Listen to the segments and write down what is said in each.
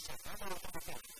しゃ、体を温、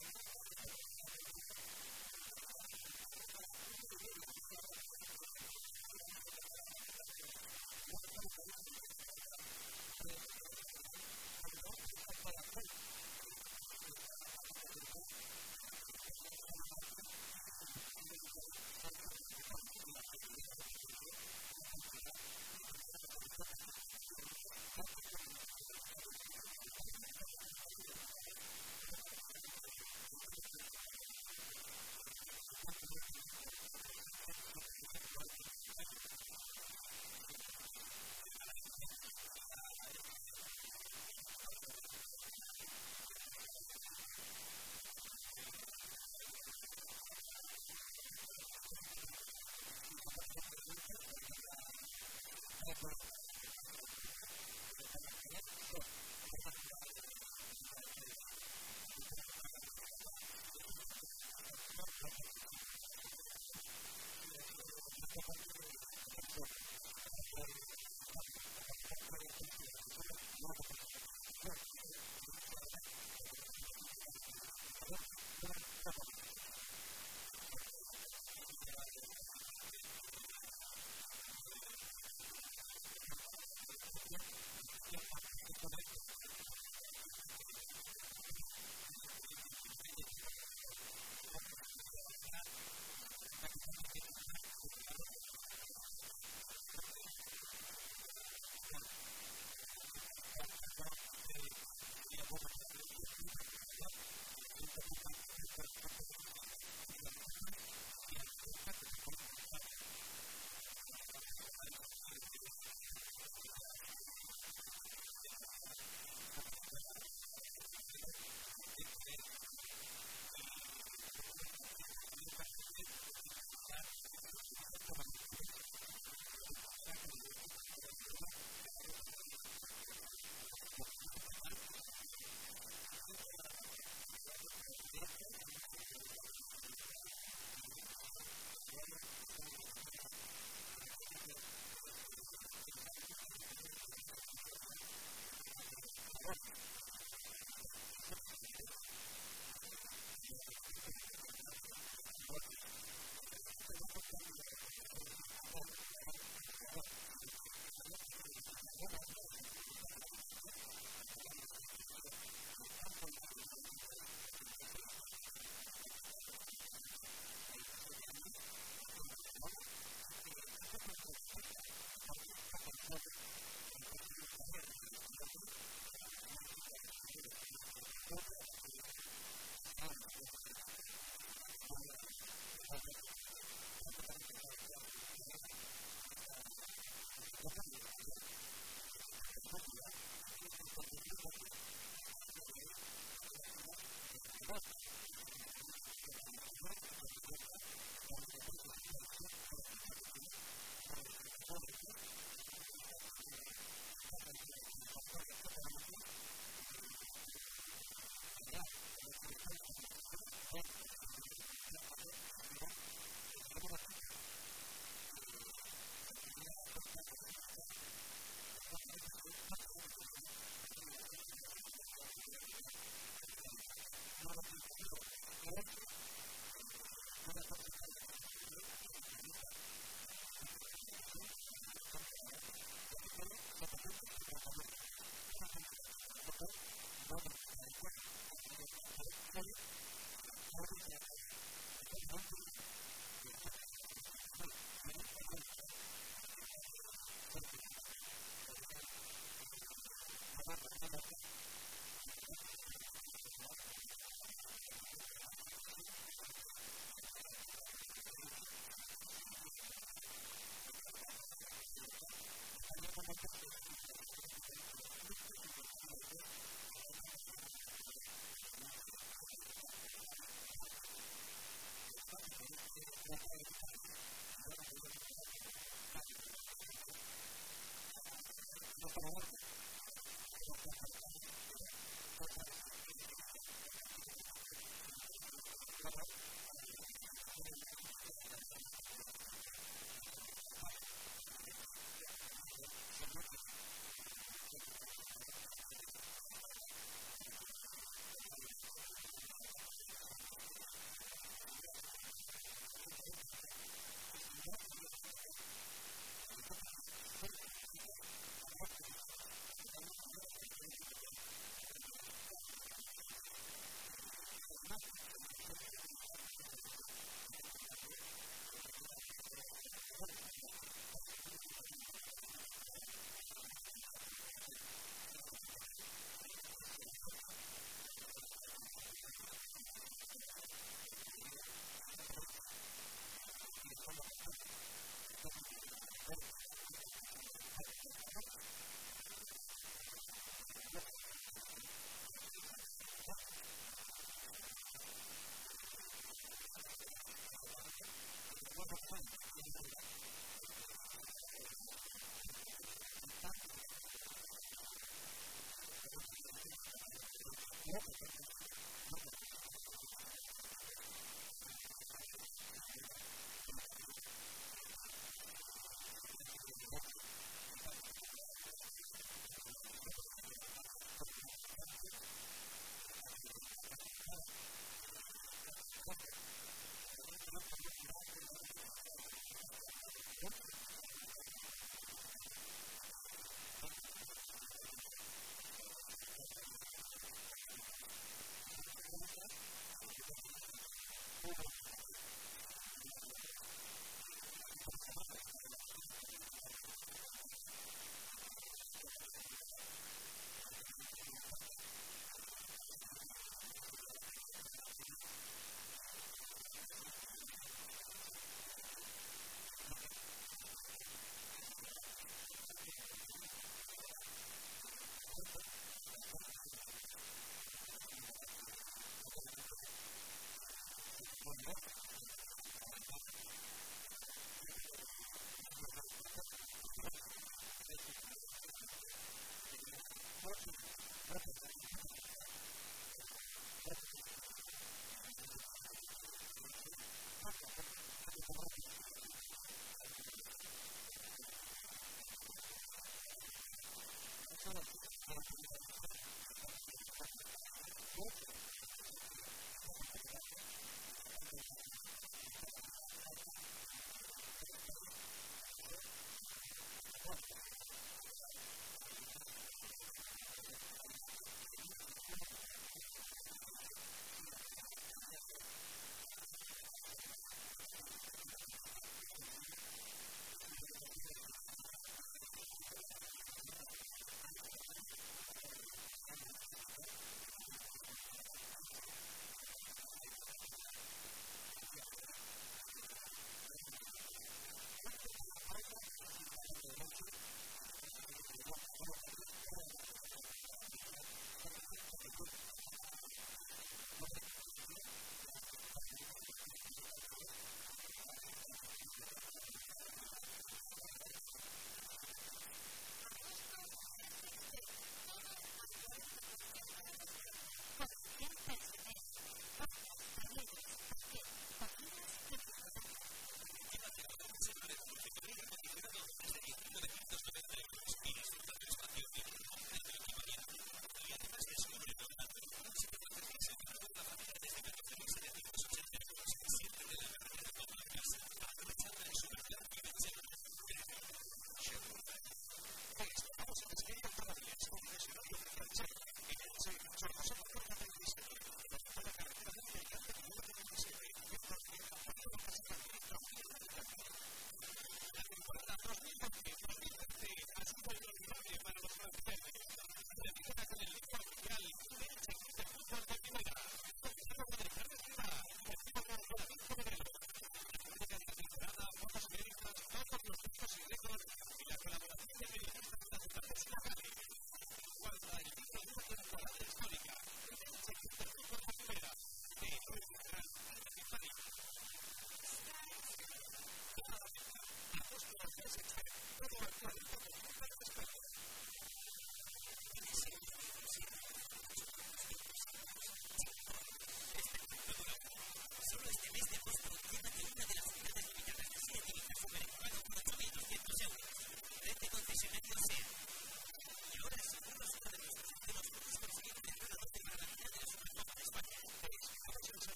significant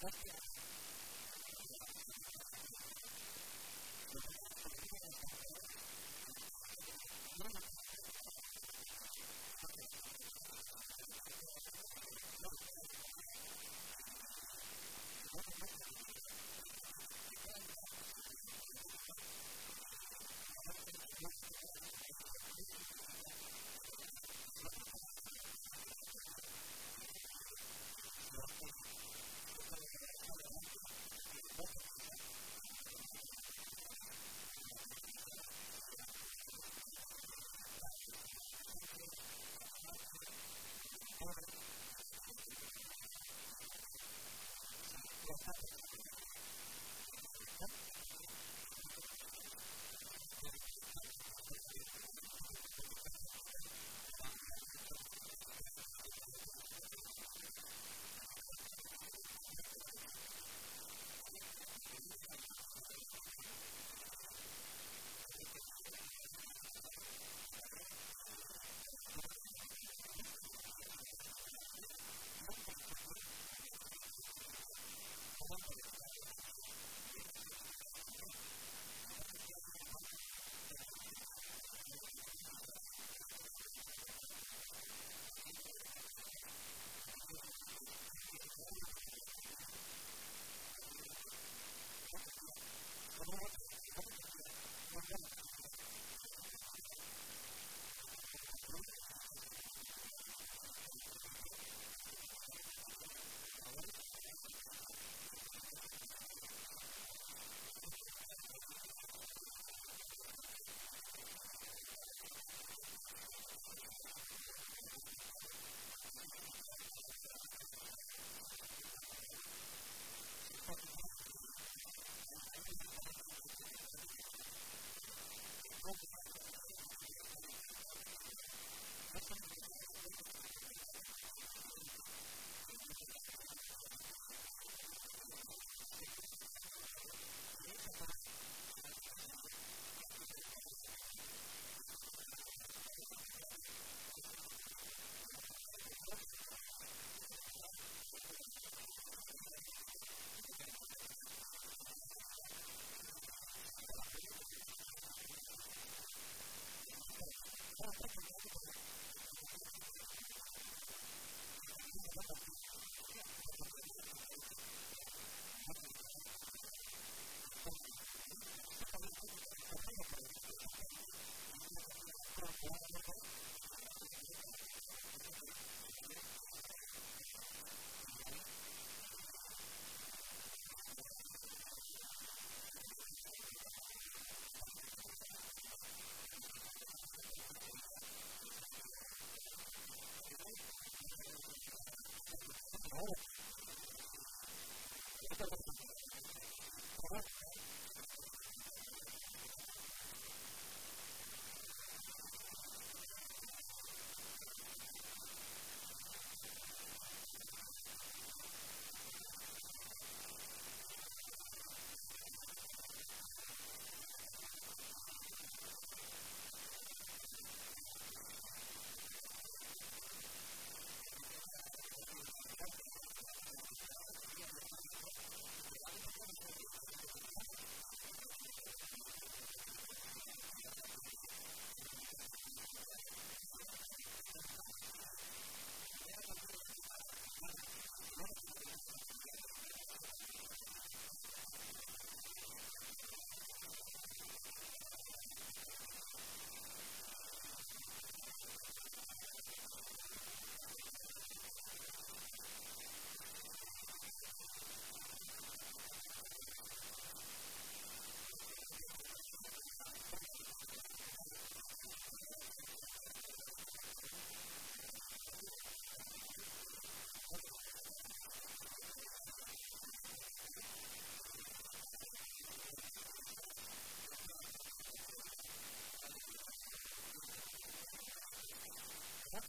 That's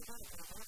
About it.